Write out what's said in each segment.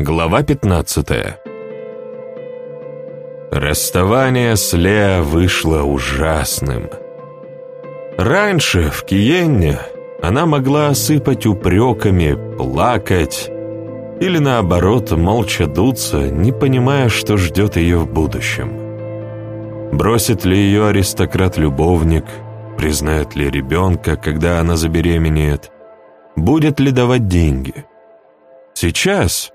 Глава 15 Расставание с Лео вышло ужасным. Раньше, в Киенне, она могла осыпать упреками, плакать или, наоборот, молча дуться, не понимая, что ждет ее в будущем. Бросит ли ее аристократ-любовник, признает ли ребенка, когда она забеременеет, будет ли давать деньги. Сейчас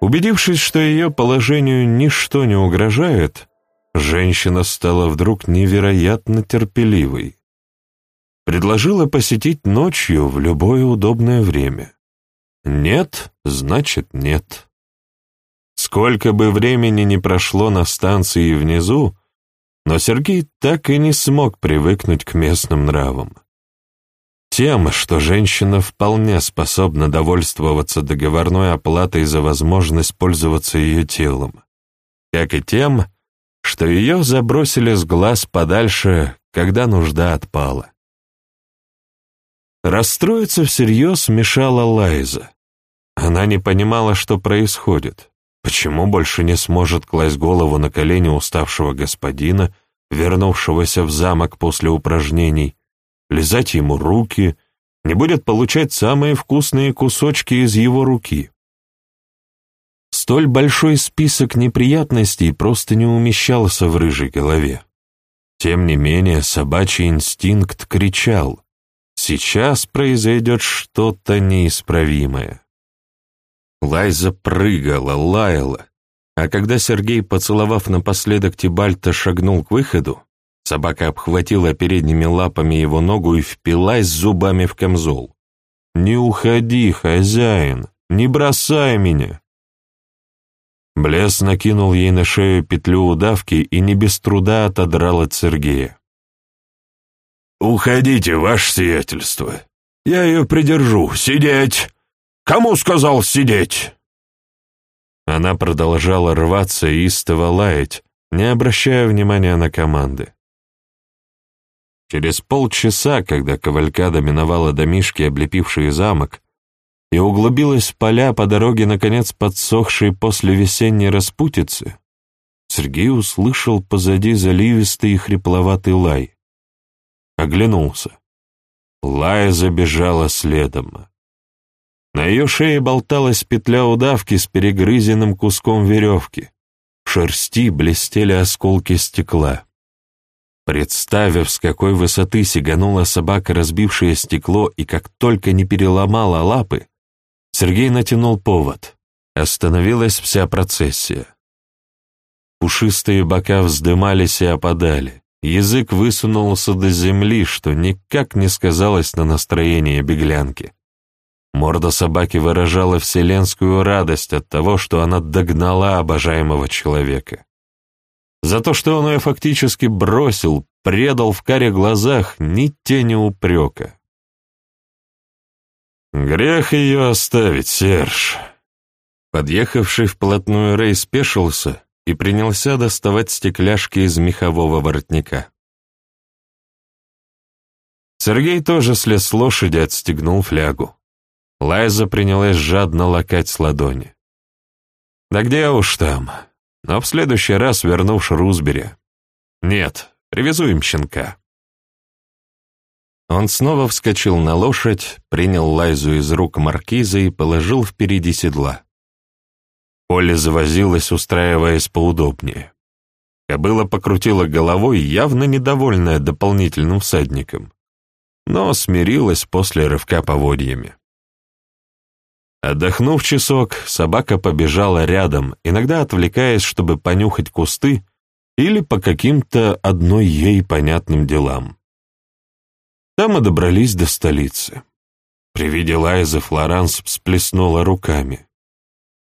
Убедившись, что ее положению ничто не угрожает, женщина стала вдруг невероятно терпеливой. Предложила посетить ночью в любое удобное время. Нет, значит нет. Сколько бы времени ни прошло на станции внизу, но Сергей так и не смог привыкнуть к местным нравам. Тем, что женщина вполне способна довольствоваться договорной оплатой за возможность пользоваться ее телом, как и тем, что ее забросили с глаз подальше, когда нужда отпала. Расстроиться всерьез мешала Лайза. Она не понимала, что происходит, почему больше не сможет класть голову на колени уставшего господина, вернувшегося в замок после упражнений, лизать ему руки, не будет получать самые вкусные кусочки из его руки. Столь большой список неприятностей просто не умещался в рыжей голове. Тем не менее, собачий инстинкт кричал «Сейчас произойдет что-то неисправимое». Лайза прыгала, лаяла, а когда Сергей, поцеловав напоследок Тибальта, шагнул к выходу, Собака обхватила передними лапами его ногу и впилась зубами в камзол. «Не уходи, хозяин! Не бросай меня!» Блес накинул ей на шею петлю удавки и не без труда отодрал от Сергея. «Уходите, ваше сиятельство! Я ее придержу! Сидеть! Кому сказал сидеть?» Она продолжала рваться и истово лаять, не обращая внимания на команды. Через полчаса, когда кавалькада миновала домишки, облепившие замок, и углубилась в поля по дороге, наконец подсохшей после весенней распутицы, Сергей услышал позади заливистый и хрипловатый лай. Оглянулся. Лая забежала следом. На ее шее болталась петля удавки с перегрызенным куском веревки. В шерсти блестели осколки стекла. Представив, с какой высоты сиганула собака, разбившая стекло, и как только не переломала лапы, Сергей натянул повод. Остановилась вся процессия. Пушистые бока вздымались и опадали. Язык высунулся до земли, что никак не сказалось на настроении беглянки. Морда собаки выражала вселенскую радость от того, что она догнала обожаемого человека. За то, что он ее фактически бросил, предал в каре глазах ни тени упрека. «Грех ее оставить, Серж!» Подъехавший вплотную Рэй спешился и принялся доставать стекляшки из мехового воротника. Сергей тоже слез с лошади, отстегнул флягу. Лайза принялась жадно лакать с ладони. «Да где уж там?» Но в следующий раз верну в Шрусбери. Нет, привезу им щенка». Он снова вскочил на лошадь, принял Лайзу из рук маркиза и положил впереди седла. Поле завозилась, устраиваясь поудобнее. Кобыла покрутила головой, явно недовольная дополнительным всадником, но смирилась после рывка поводьями. Отдохнув часок, собака побежала рядом, иногда отвлекаясь, чтобы понюхать кусты или по каким-то одной ей понятным делам. Там мы добрались до столицы. При виде Лайзы Флоранс всплеснула руками.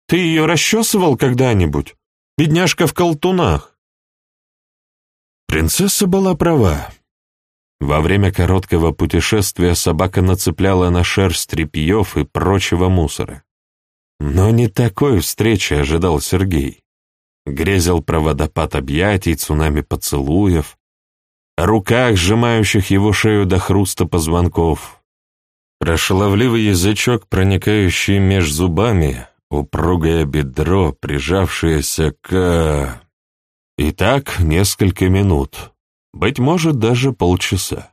«Ты ее расчесывал когда-нибудь? Бедняжка в колтунах!» Принцесса была права. Во время короткого путешествия собака нацепляла на шерсть тряпьев и прочего мусора. Но не такой встречи ожидал Сергей. Грезил про водопад объятий, цунами поцелуев, руках, сжимающих его шею до хруста позвонков, про шаловливый язычок, проникающий меж зубами, упругое бедро, прижавшееся к... И так несколько минут, быть может, даже полчаса.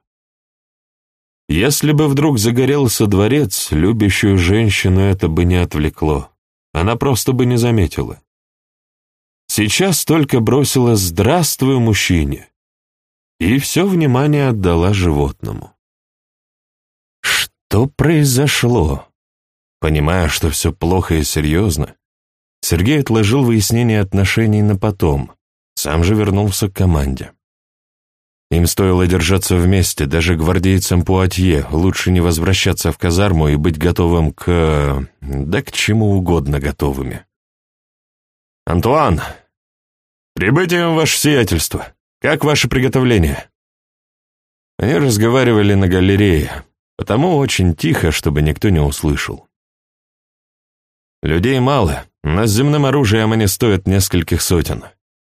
Если бы вдруг загорелся дворец, любящую женщину это бы не отвлекло. Она просто бы не заметила. Сейчас только бросила «здравствуй, мужчине» и все внимание отдала животному. Что произошло? Понимая, что все плохо и серьезно, Сергей отложил выяснение отношений на потом, сам же вернулся к команде. Им стоило держаться вместе, даже гвардейцам Пуатье лучше не возвращаться в казарму и быть готовым к... да к чему угодно готовыми. «Антуан! Прибытием, ваше сиятельство! Как ваше приготовление?» Они разговаривали на галерее, потому очень тихо, чтобы никто не услышал. Людей мало, но с земным оружием они стоят нескольких сотен.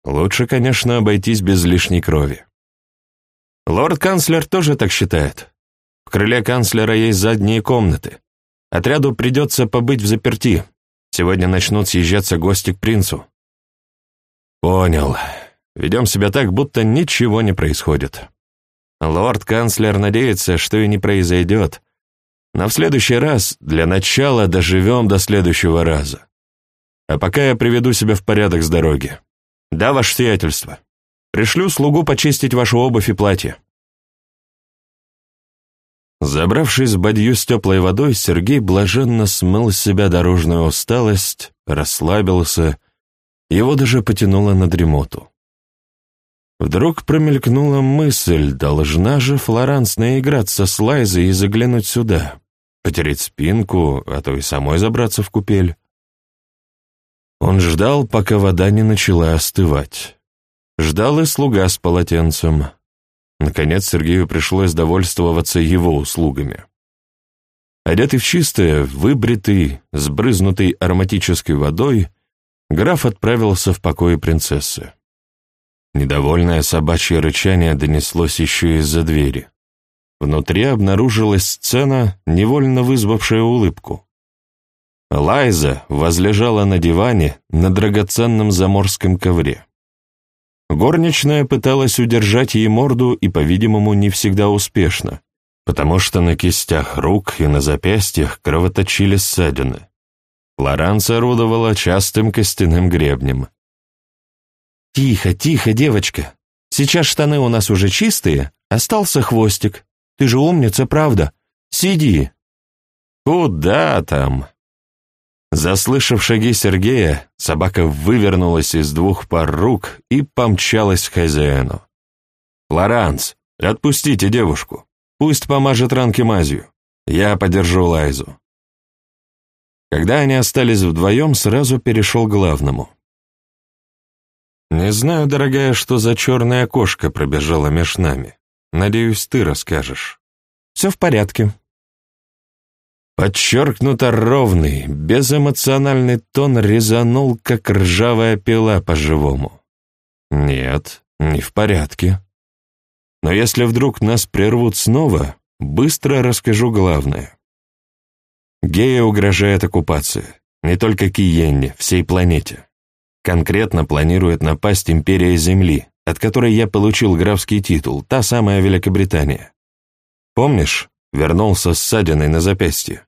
Лучше, конечно, обойтись без лишней крови. Лорд-канцлер тоже так считает. В крыле канцлера есть задние комнаты. Отряду придется побыть в заперти. Сегодня начнут съезжаться гости к принцу. Понял. Ведем себя так, будто ничего не происходит. Лорд-канцлер надеется, что и не произойдет. Но в следующий раз, для начала, доживем до следующего раза. А пока я приведу себя в порядок с дороги. Да, ваше сиятельство. Пришлю слугу почистить вашу обувь и платье». Забравшись в бадью с теплой водой, Сергей блаженно смыл с себя дорожную усталость, расслабился, его даже потянуло на дремоту. Вдруг промелькнула мысль, должна же Флоранс наиграться с Лайзой и заглянуть сюда, потереть спинку, а то и самой забраться в купель. Он ждал, пока вода не начала остывать. Ждал и слуга с полотенцем. Наконец Сергею пришлось довольствоваться его услугами. Одетый в чистое, выбритый, сбрызнутый ароматической водой, граф отправился в покои принцессы. Недовольное собачье рычание донеслось еще из-за двери. Внутри обнаружилась сцена, невольно вызвавшая улыбку. Лайза возлежала на диване на драгоценном заморском ковре. Горничная пыталась удержать ей морду и, по-видимому, не всегда успешно, потому что на кистях рук и на запястьях кровоточили ссадины. Лоранс орудовала частым костяным гребнем. «Тихо, тихо, девочка. Сейчас штаны у нас уже чистые, остался хвостик. Ты же умница, правда? Сиди». «Куда там?» Заслышав шаги Сергея, собака вывернулась из двух пар рук и помчалась к хозяину. «Флоранс, отпустите девушку. Пусть помажет ранки мазью. Я подержу Лайзу». Когда они остались вдвоем, сразу перешел к главному. «Не знаю, дорогая, что за черная кошка пробежала меж нами. Надеюсь, ты расскажешь». «Все в порядке», Подчеркнуто ровный, безэмоциональный тон резанул, как ржавая пила по-живому. Нет, не в порядке. Но если вдруг нас прервут снова, быстро расскажу главное. Гея угрожает оккупация, не только Киенне, всей планете. Конкретно планирует напасть Империя Земли, от которой я получил графский титул, та самая Великобритания. Помнишь, вернулся с ссадиной на запястье?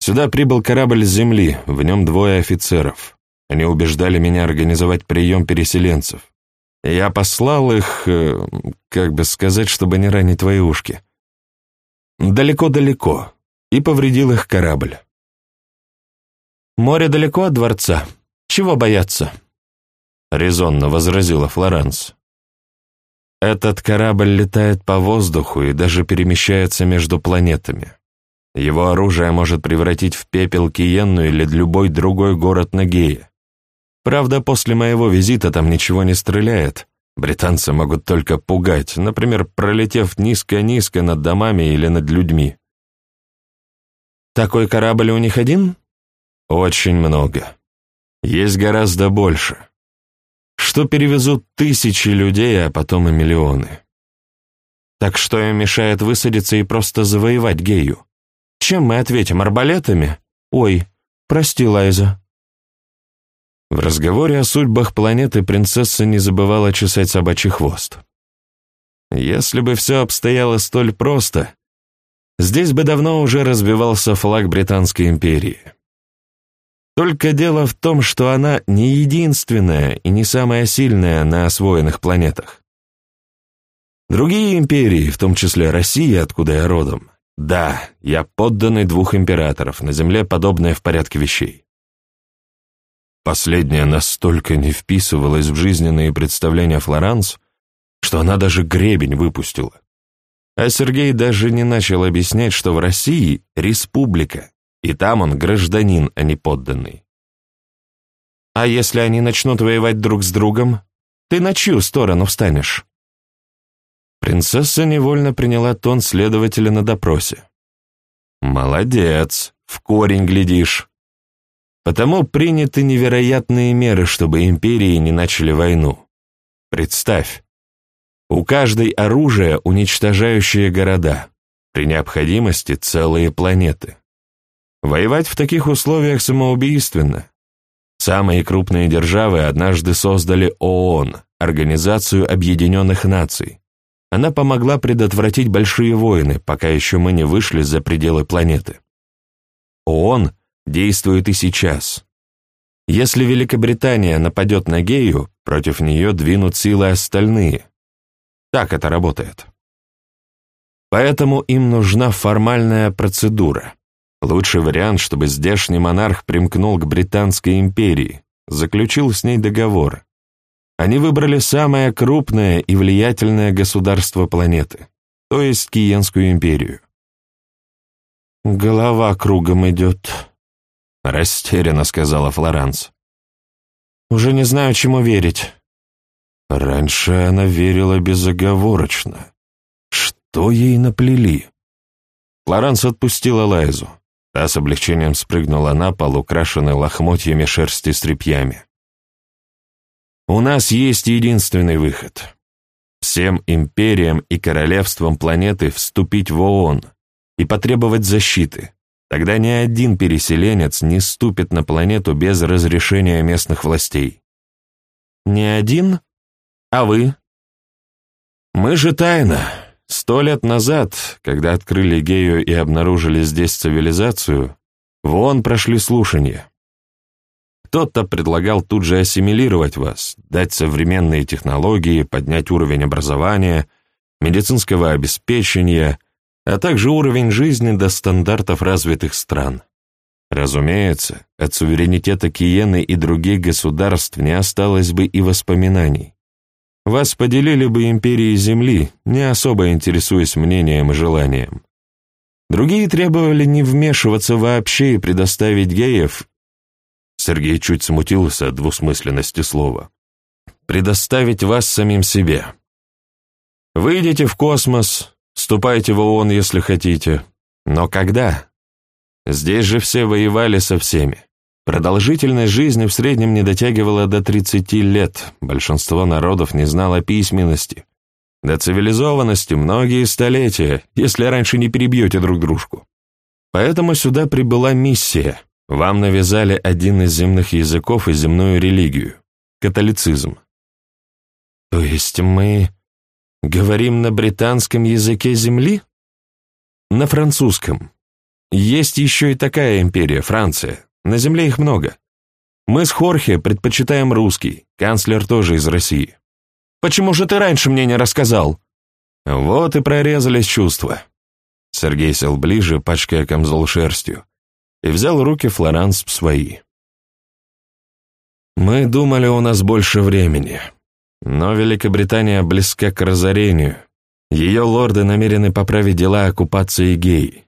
Сюда прибыл корабль с земли, в нем двое офицеров. Они убеждали меня организовать прием переселенцев. Я послал их, э, как бы сказать, чтобы не ранить твои ушки. Далеко-далеко, и повредил их корабль. «Море далеко от дворца. Чего бояться?» — резонно возразила Флоранс. «Этот корабль летает по воздуху и даже перемещается между планетами. Его оружие может превратить в пепел Киенну или любой другой город на Гее. Правда, после моего визита там ничего не стреляет. Британцы могут только пугать, например, пролетев низко-низко над домами или над людьми. Такой корабль у них один? Очень много. Есть гораздо больше. Что перевезут тысячи людей, а потом и миллионы. Так что им мешает высадиться и просто завоевать Гею? Чем мы ответим, арбалетами? Ой, «Прости, Лайза». В разговоре о судьбах планеты принцесса не забывала чесать собачий хвост. Если бы все обстояло столь просто, здесь бы давно уже развивался флаг Британской империи. Только дело в том, что она не единственная и не самая сильная на освоенных планетах. Другие империи, в том числе Россия, откуда я родом, да, я подданный двух императоров, на Земле подобное в порядке вещей. Последняя настолько не вписывалась в жизненные представления Флоранс, что она даже гребень выпустила. А Сергей даже не начал объяснять, что в России республика, и там он гражданин, а не подданный. А если они начнут воевать друг с другом, ты на чью сторону встанешь? Принцесса невольно приняла тон следователя на допросе. «Молодец, в корень глядишь. Потому приняты невероятные меры, чтобы империи не начали войну. Представь, у каждой оружие, уничтожающее города, при необходимости целые планеты. Воевать в таких условиях самоубийственно. Самые крупные державы однажды создали ООН, Организацию Объединенных Наций. Она помогла предотвратить большие войны, пока еще мы не вышли за пределы планеты. ООН действует и сейчас. Если Великобритания нападет на Гею, против нее двинут силы остальные. Так это работает. Поэтому им нужна формальная процедура. Лучший вариант, чтобы здешний монарх примкнул к Британской империи, заключил с ней договор. Они выбрали самое крупное и влиятельное государство планеты, то есть Киенскую империю. «Голова кругом идет», — растерянно сказала Флоранс. «Уже не знаю, чему верить». Раньше она верила безоговорочно. Что ей наплели? Флоранс отпустила Лайзу. Та с облегчением спрыгнула на пол, украшенный лохмотьями шерсти с тряпьями. «У нас есть единственный выход. Всем империям и королевствам планеты вступить в ООН и потребовать защиты. Тогда ни один переселенец не ступит на планету без разрешения местных властей». «Не один? А вы?» «Мы же тайно. Сто лет назад, когда открыли Гею и обнаружили здесь цивилизацию, в ООН прошли слушания. Кто-то предлагал тут же ассимилировать вас, дать современные технологии, поднять уровень образования, медицинского обеспечения, а также уровень жизни до стандартов развитых стран. Разумеется, от суверенитета Киены и других государств не осталось бы и воспоминаний. Вас поделили бы империи Земли, не особо интересуясь мнением и желанием. Другие требовали не вмешиваться вообще и предоставить геев. Сергей чуть смутился от двусмысленности слова. Предоставить вас самим себе. Выйдите в космос, вступайте в ООН, если хотите. Но когда? Здесь же все воевали со всеми. Продолжительность жизни в среднем не дотягивала до 30 лет, большинство народов не знало письменности. До цивилизованности многие столетия, если раньше не перебьете друг дружку. Поэтому сюда прибыла миссия. Вам навязали один из земных языков и земную религию – католицизм. То есть мы говорим на британском языке Земли? На французском. Есть еще и такая империя, Франция. На Земле их много. Мы с Хорхе предпочитаем русский, канцлер тоже из России. Почему же ты раньше мне не рассказал? Вот и прорезались чувства. Сергей сел ближе, пачкая камзол шерстью, и взял руки Флоранс в свои. Мы думали, у нас больше времени. Но Великобритания близка к разорению. Ее лорды намерены поправить дела оккупации геи.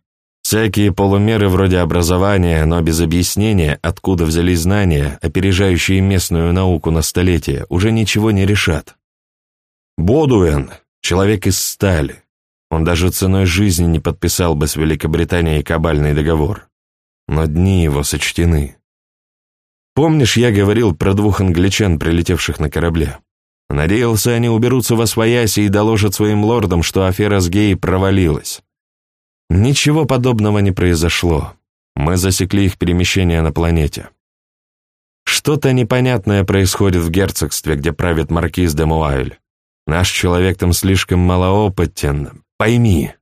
Всякие полумеры вроде образования, но без объяснения, откуда взялись знания, опережающие местную науку на столетия, уже ничего не решат. Бодуэн — человек из стали. Он даже ценой жизни не подписал бы с Великобританией кабальный договор. Но дни его сочтены. Помнишь, я говорил про двух англичан, прилетевших на корабле? Надеялся, они уберутся во свояси и доложат своим лордам, что афера с геей провалилась. Ничего подобного не произошло. Мы засекли их перемещение на планете. Что-то непонятное происходит в герцогстве, где правит маркиз де Муайль. Наш человек там слишком малоопытен. Пойми.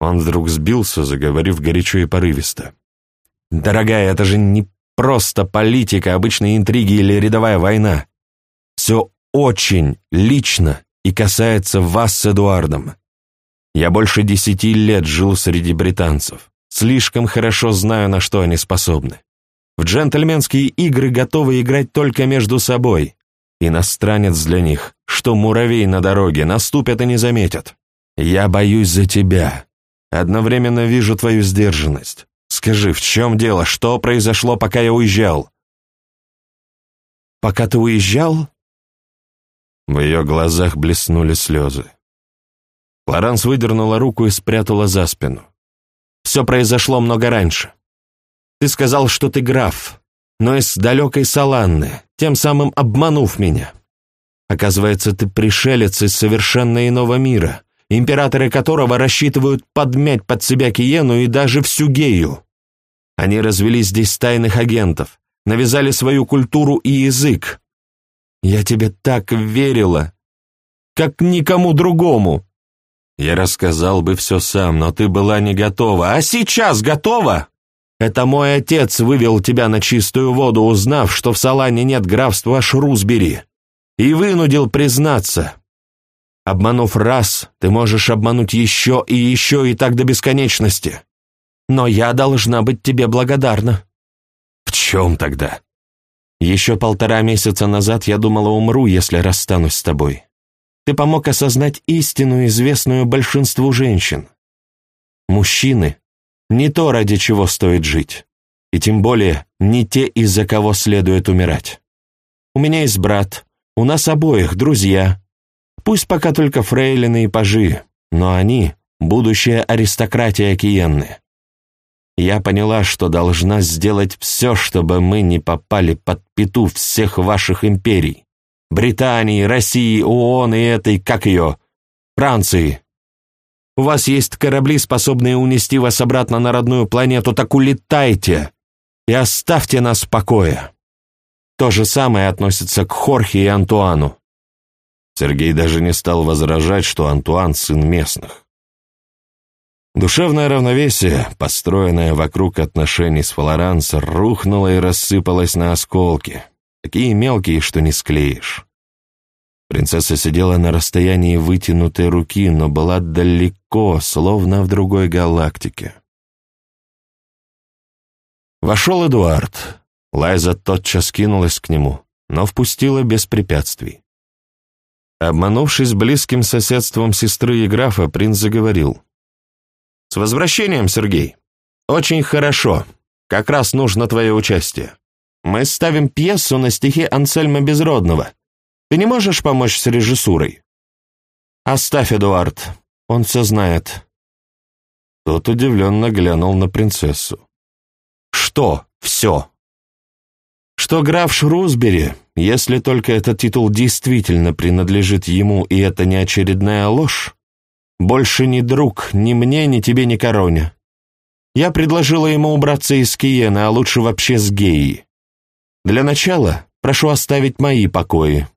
Он вдруг сбился, заговорив горячо и порывисто. Дорогая, это же не просто политика, обычные интриги или рядовая война. Все очень лично и касается вас с Эдуардом. Я больше десяти лет жил среди британцев. Слишком хорошо знаю, на что они способны. В джентльменские игры готовы играть только между собой. Иностранец для них, что муравей на дороге, наступят и не заметят. Я боюсь за тебя. Одновременно вижу твою сдержанность. Скажи, в чем дело? Что произошло, пока я уезжал?» «Пока ты уезжал?» В ее глазах блеснули слезы. Флоранс выдернула руку и спрятала за спину. «Все произошло много раньше. Ты сказал, что ты граф, но из далекой Саланны, тем самым обманув меня. Оказывается, ты пришелец из совершенно иного мира, императоры которого рассчитывают подмять под себя Киену и даже всю Гею. Они развели здесь тайных агентов, навязали свою культуру и язык. Я тебе так верила, как никому другому. Я рассказал бы все сам, но ты была не готова. А сейчас готова? Это мой отец вывел тебя на чистую воду, узнав, что в Салане нет графства Шрусбери, и вынудил признаться. Обманув раз, ты можешь обмануть еще и еще и так до бесконечности но я должна быть тебе благодарна». «В чем тогда?» «Еще полтора месяца назад я думала, умру, если расстанусь с тобой. Ты помог осознать истину, известную большинству женщин. Мужчины — не то, ради чего стоит жить, и тем более не те, из-за кого следует умирать. У меня есть брат, у нас обоих друзья. Пусть пока только фрейлины и пажи, но они — будущая аристократия Киенны. Я поняла, что должна сделать все, чтобы мы не попали под пету всех ваших империй. Британии, России, ООН и этой, как ее, Франции. У вас есть корабли, способные унести вас обратно на родную планету, так улетайте и оставьте нас в покое. То же самое относится к Хорхе и Антуану. Сергей даже не стал возражать, что Антуан сын местных. Душевное равновесие, построенное вокруг отношений с Флоранс, рухнуло и рассыпалось на осколки, такие мелкие, что не склеишь. Принцесса сидела на расстоянии вытянутой руки, но была далеко, словно в другой галактике. Вошел Эдуард. Лайза тотчас кинулась к нему, но впустила без препятствий. Обманувшись близким соседством сестры и графа, принц заговорил — «С возвращением, Сергей! Очень хорошо. Как раз нужно твое участие. Мы ставим пьесу на стихи Ансельма Безродного. Ты не можешь помочь с режиссурой?» «Оставь, Эдуард. Он все знает». Тот удивленно глянул на принцессу. «Что все?» «Что граф Шрусбери, если только этот титул действительно принадлежит ему, и это не очередная ложь, больше ни друг, ни мне, ни тебе, ни короне. Я предложила ему убраться из Киена, а лучше вообще с Геи. Для начала прошу оставить мои покои».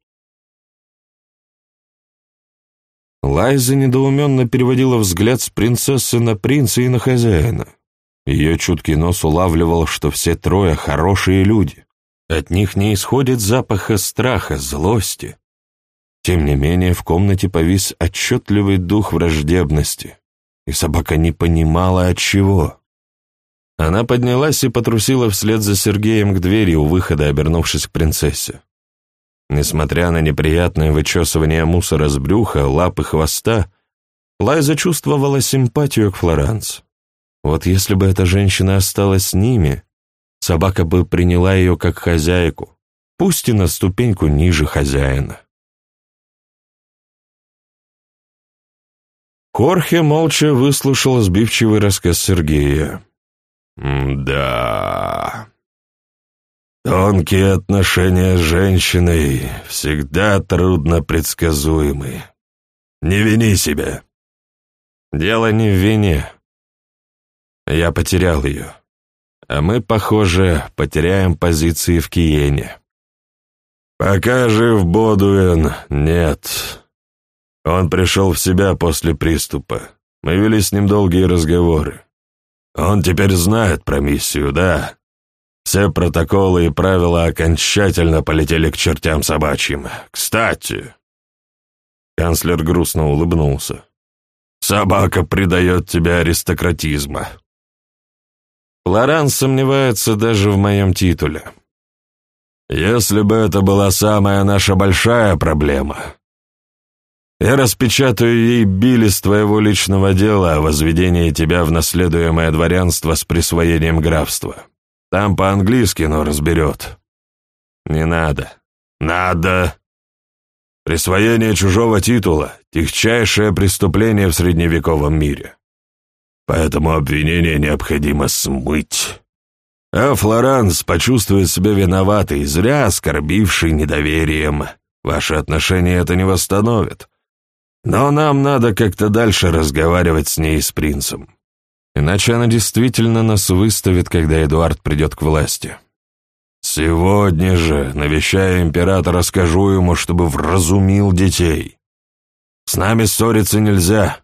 Лайза недоуменно переводила взгляд с принцессы на принца и на хозяина. Ее чуткий нос улавливал, что все трое хорошие люди. От них не исходит запаха страха, злости, тем не менее, в комнате повис отчетливый дух враждебности, и собака не понимала, от чего. Она поднялась и потрусила вслед за Сергеем к двери у выхода, обернувшись к принцессе. Несмотря на неприятное вычесывание мусора с брюха, лап и хвоста, Лайза чувствовала симпатию к Флоранс. Вот если бы эта женщина осталась с ними, собака бы приняла ее как хозяйку, пусть и на ступеньку ниже хозяина. Хорхе молча выслушал сбивчивый рассказ Сергея. «Да...» Тонкие отношения с женщиной всегда трудно предсказуемы. Не вини себя. Дело не в вине. Я потерял ее. а мы, похоже, потеряем позиции в Киене. Пока жив Бодуэн, нет. Он пришел в себя после приступа. Мы вели с ним долгие разговоры. Он теперь знает про миссию, да? Все протоколы и правила окончательно полетели к чертям собачьим. Кстати...» Канцлер грустно улыбнулся. «Собака предает тебе аристократизма». Лоран сомневается даже в моем титуле. «Если бы это была самая наша большая проблема, я распечатаю ей били с твоего личного дела о возведении тебя в наследуемое дворянство с присвоением графства. Там по-английски, но разберет. Не надо. Надо. Присвоение чужого титула — тихчайшее преступление в средневековом мире. Поэтому обвинение необходимо смыть. А Флоранс почувствует себя виноватой, зря оскорбивший недоверием. Ваши отношения это не восстановит. Но нам надо как-то дальше разговаривать с ней и с принцем. Иначе она действительно нас выставит, когда Эдуард придет к власти. Сегодня же, навещая императора, скажу ему, чтобы вразумил детей. С нами ссориться нельзя.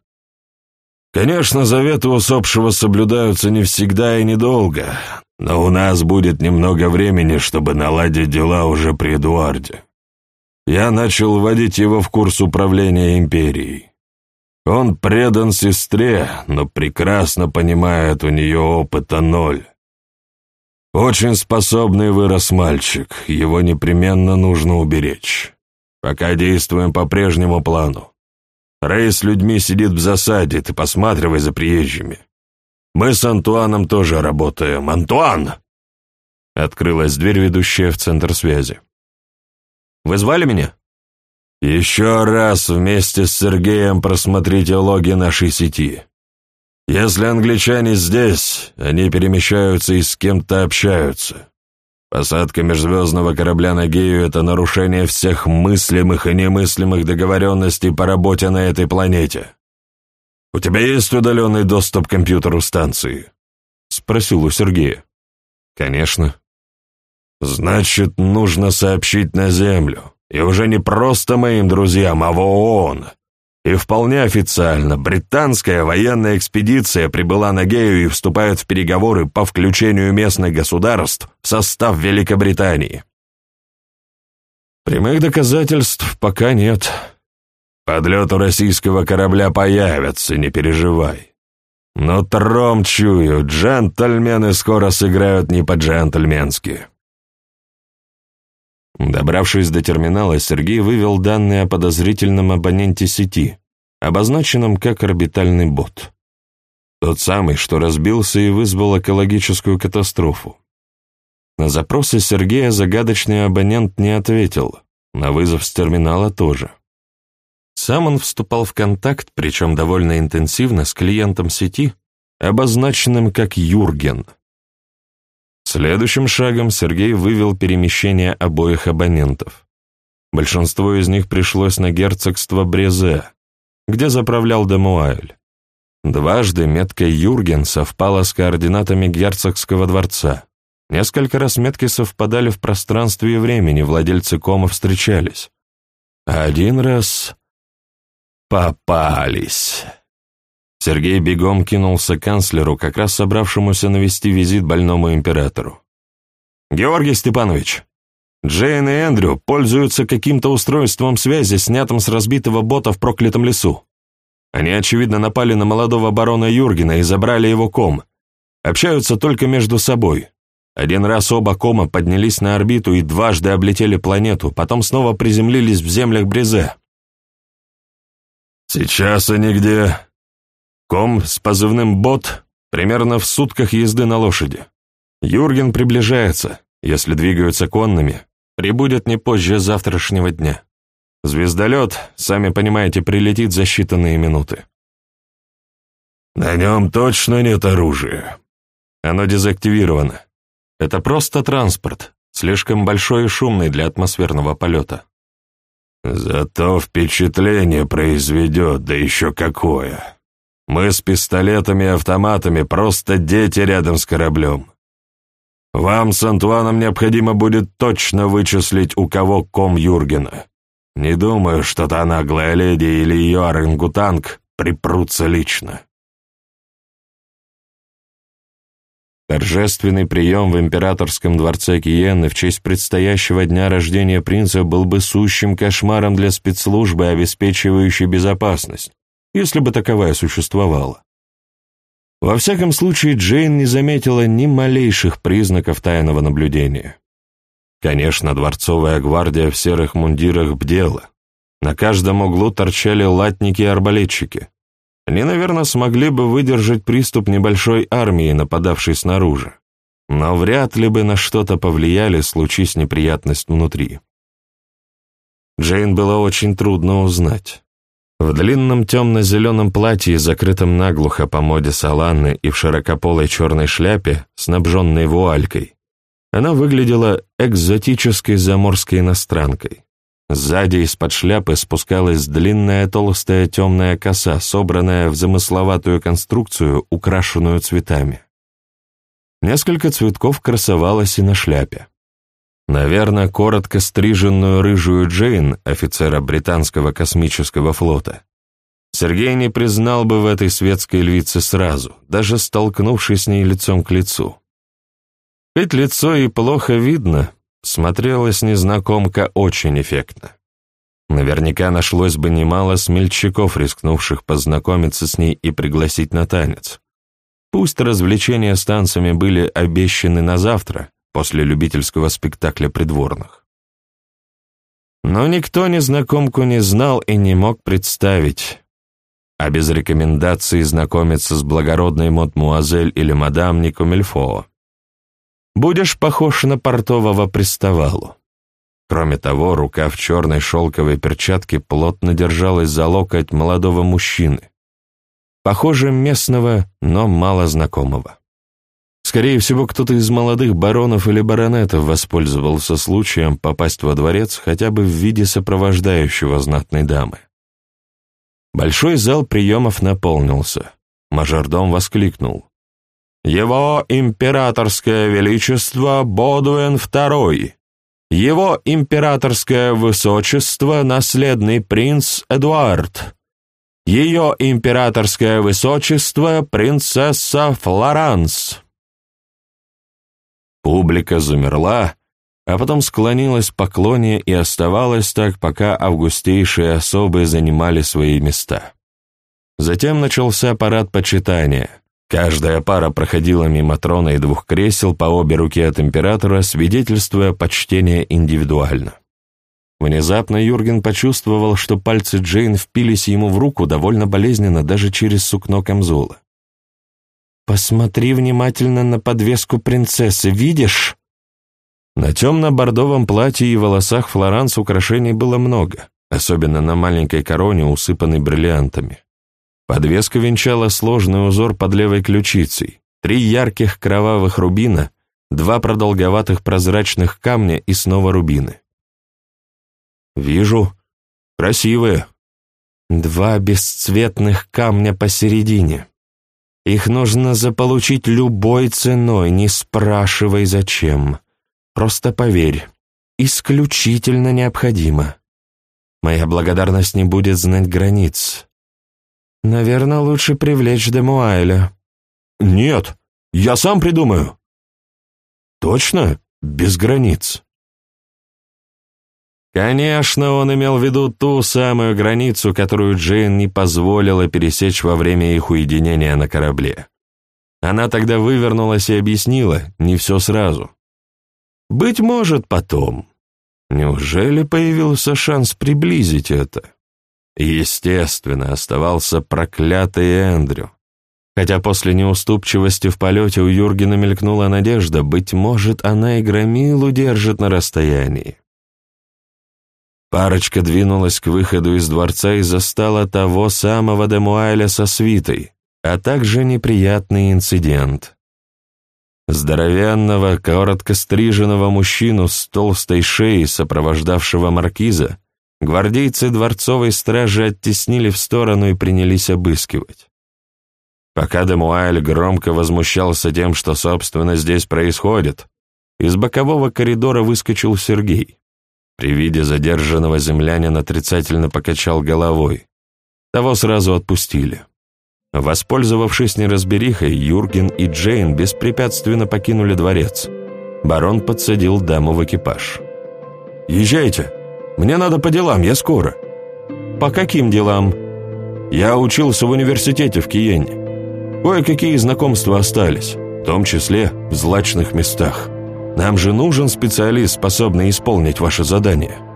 Конечно, заветы усопшего соблюдаются не всегда и недолго, но у нас будет немного времени, чтобы наладить дела уже при Эдуарде я начал вводить его в курс управления империей. Он предан сестре, но прекрасно понимает, у нее опыта ноль. Очень способный вырос мальчик, его непременно нужно уберечь. Пока действуем по прежнему плану. Рэй с людьми сидит в засаде, ты посматривай за приезжими. Мы с Антуаном тоже работаем. Антуан!» Открылась дверь, ведущая в центр связи. Вы звали меня?» «Еще раз вместе с Сергеем просмотрите логи нашей сети. Если англичане здесь, они перемещаются и с кем-то общаются. Посадка межзвездного корабля на Гею — это нарушение всех мыслимых и немыслимых договоренностей по работе на этой планете. У тебя есть удаленный доступ к компьютеру станции?» — спросил у Сергея. «Конечно». Значит, нужно сообщить на Землю. И уже не просто моим друзьям, а в ООН. И вполне официально британская военная экспедиция прибыла на Гею и вступает в переговоры по включению местных государств в состав Великобритании. Прямых доказательств пока нет. Подлет российского корабля появятся, не переживай. Но тром чую, джентльмены скоро сыграют не по-джентльменски. Добравшись до терминала, Сергей вывел данные о подозрительном абоненте сети, обозначенном как орбитальный бот. Тот самый, что разбился и вызвал экологическую катастрофу. На запросы Сергея загадочный абонент не ответил, на вызов с терминала тоже. Сам он вступал в контакт, причем довольно интенсивно, с клиентом сети, обозначенным как Юрген. Следующим шагом Сергей вывел перемещение обоих абонентов. Большинство из них пришлось на герцогство Брезе, где заправлял Демуайль. Дважды метка Юрген совпала с координатами герцогского дворца. Несколько раз метки совпадали в пространстве и времени, владельцы кома встречались. один раз попались. Сергей бегом кинулся к канцлеру, как раз собравшемуся навести визит больному императору. «Георгий Степанович, Джейн и Эндрю пользуются каким-то устройством связи, снятым с разбитого бота в проклятом лесу. Они, очевидно, напали на молодого барона Юргена и забрали его ком. Общаются только между собой. Один раз оба кома поднялись на орбиту и дважды облетели планету, потом снова приземлились в землях Брезе. «Сейчас они где?» Ком с позывным «Бот» примерно в сутках езды на лошади. Юрген приближается, если двигаются конными, прибудет не позже завтрашнего дня. Звездолет, сами понимаете, прилетит за считанные минуты. На нем точно нет оружия. Оно дезактивировано. Это просто транспорт, слишком большой и шумный для атмосферного полета. Зато впечатление произведет, да еще какое. Мы с пистолетами и автоматами просто дети рядом с кораблем. Вам с Антуаном необходимо будет точно вычислить, у кого ком Юргена. Не думаю, что та наглая леди или ее орангутанг припрутся лично. Торжественный прием в императорском дворце Киены в честь предстоящего дня рождения принца был бы сущим кошмаром для спецслужбы, обеспечивающей безопасность, если бы таковая существовала. Во всяком случае, Джейн не заметила ни малейших признаков тайного наблюдения. Конечно, дворцовая гвардия в серых мундирах бдела. На каждом углу торчали латники и арбалетчики. Они, наверное, смогли бы выдержать приступ небольшой армии, нападавшей снаружи. Но вряд ли бы на что-то повлияли, случись неприятность внутри. Джейн было очень трудно узнать. В длинном темно-зеленом платье, закрытом наглухо по моде Саланны и в широкополой черной шляпе, снабженной вуалькой, она выглядела экзотической заморской иностранкой. Сзади из-под шляпы спускалась длинная толстая темная коса, собранная в замысловатую конструкцию, украшенную цветами. Несколько цветков красовалось и на шляпе. Наверное, коротко стриженную рыжую Джейн, офицера британского космического флота, Сергей не признал бы в этой светской львице сразу, даже столкнувшись с ней лицом к лицу. Ведь лицо и плохо видно, смотрелась незнакомка очень эффектно. Наверняка нашлось бы немало смельчаков, рискнувших познакомиться с ней и пригласить на танец. Пусть развлечения с танцами были обещаны на завтра, после любительского спектакля придворных. Но никто незнакомку не знал и не мог представить, а без рекомендации знакомиться с благородной мадмуазель или мадам Никомельфоо. Будешь похож на портового приставалу. Кроме того, рука в черной шелковой перчатке плотно держалась за локоть молодого мужчины, похоже, местного, но мало знакомого. Скорее всего, кто-то из молодых баронов или баронетов воспользовался случаем попасть во дворец хотя бы в виде сопровождающего знатной дамы. Большой зал приемов наполнился. Мажордом воскликнул. «Его императорское величество Бодуэн II! Его императорское высочество наследный принц Эдуард! Ее императорское высочество принцесса Флоранс!» Публика замерла, а потом склонилась в поклоне и оставалась так, пока августейшие особы занимали свои места. Затем начался парад почитания. Каждая пара проходила мимо трона и двух кресел по обе руки от императора, свидетельствуя почтение индивидуально. Внезапно Юрген почувствовал, что пальцы Джейн впились ему в руку довольно болезненно даже через сукно камзола. «Посмотри внимательно на подвеску принцессы, видишь?» На темно-бордовом платье и волосах Флоранс украшений было много, особенно на маленькой короне, усыпанной бриллиантами. Подвеска венчала сложный узор под левой ключицей, три ярких кровавых рубина, два продолговатых прозрачных камня и снова рубины. «Вижу. Красивые». «Два бесцветных камня посередине», их нужно заполучить любой ценой, не спрашивай зачем. Просто поверь, исключительно необходимо. Моя благодарность не будет знать границ. Наверное, лучше привлечь Демуайля. Нет, я сам придумаю. Точно? Без границ. Конечно, он имел в виду ту самую границу, которую Джейн не позволила пересечь во время их уединения на корабле. Она тогда вывернулась и объяснила, не все сразу. Быть может, потом. Неужели появился шанс приблизить это? Естественно, оставался проклятый Эндрю. Хотя после неуступчивости в полете у Юргена мелькнула надежда, быть может, она и громилу держит на расстоянии. Парочка двинулась к выходу из дворца и застала того самого Демуайля со свитой, а также неприятный инцидент. Здоровенного, коротко стриженного мужчину с толстой шеей, сопровождавшего маркиза, гвардейцы дворцовой стражи оттеснили в сторону и принялись обыскивать. Пока Демуайль громко возмущался тем, что, собственно, здесь происходит, Из бокового коридора выскочил Сергей. При виде задержанного землянина отрицательно покачал головой. Того сразу отпустили. Воспользовавшись неразберихой, Юрген и Джейн беспрепятственно покинули дворец. Барон подсадил даму в экипаж. «Езжайте. Мне надо по делам, я скоро». «По каким делам?» «Я учился в университете в Киене. Кое-какие знакомства остались, в том числе в злачных местах. Нам же нужен специалист, способный исполнить ваше задание».